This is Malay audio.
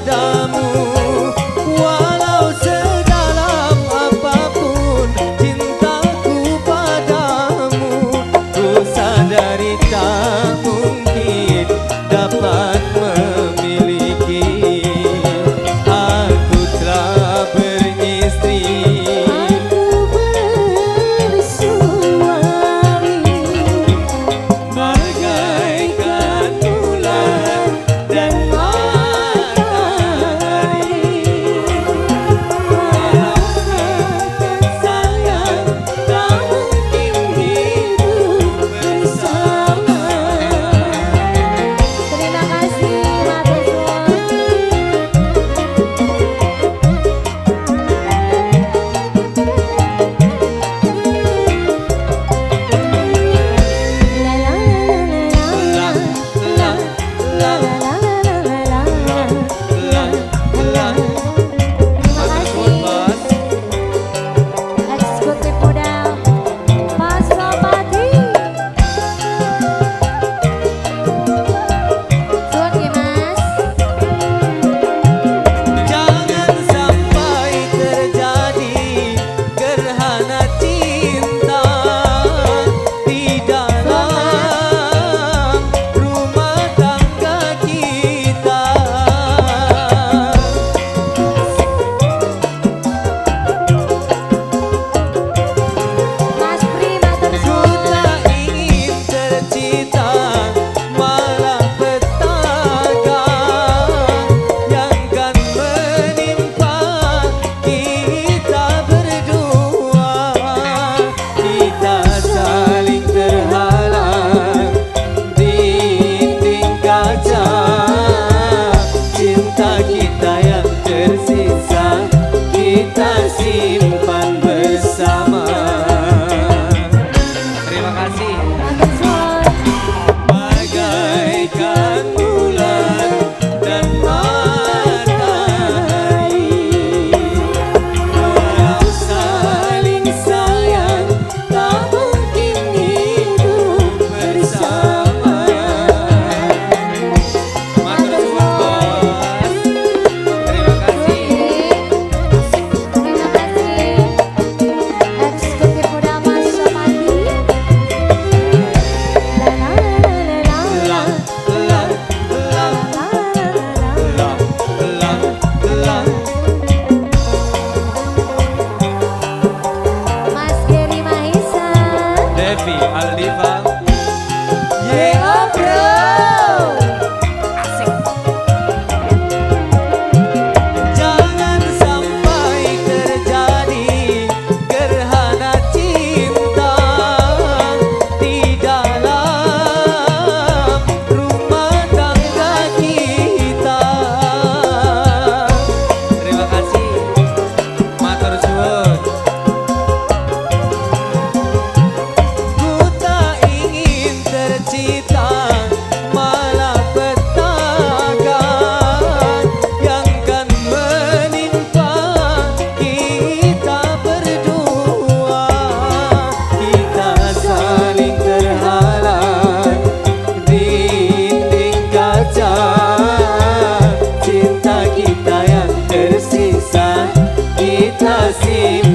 Adamo. kita नसीब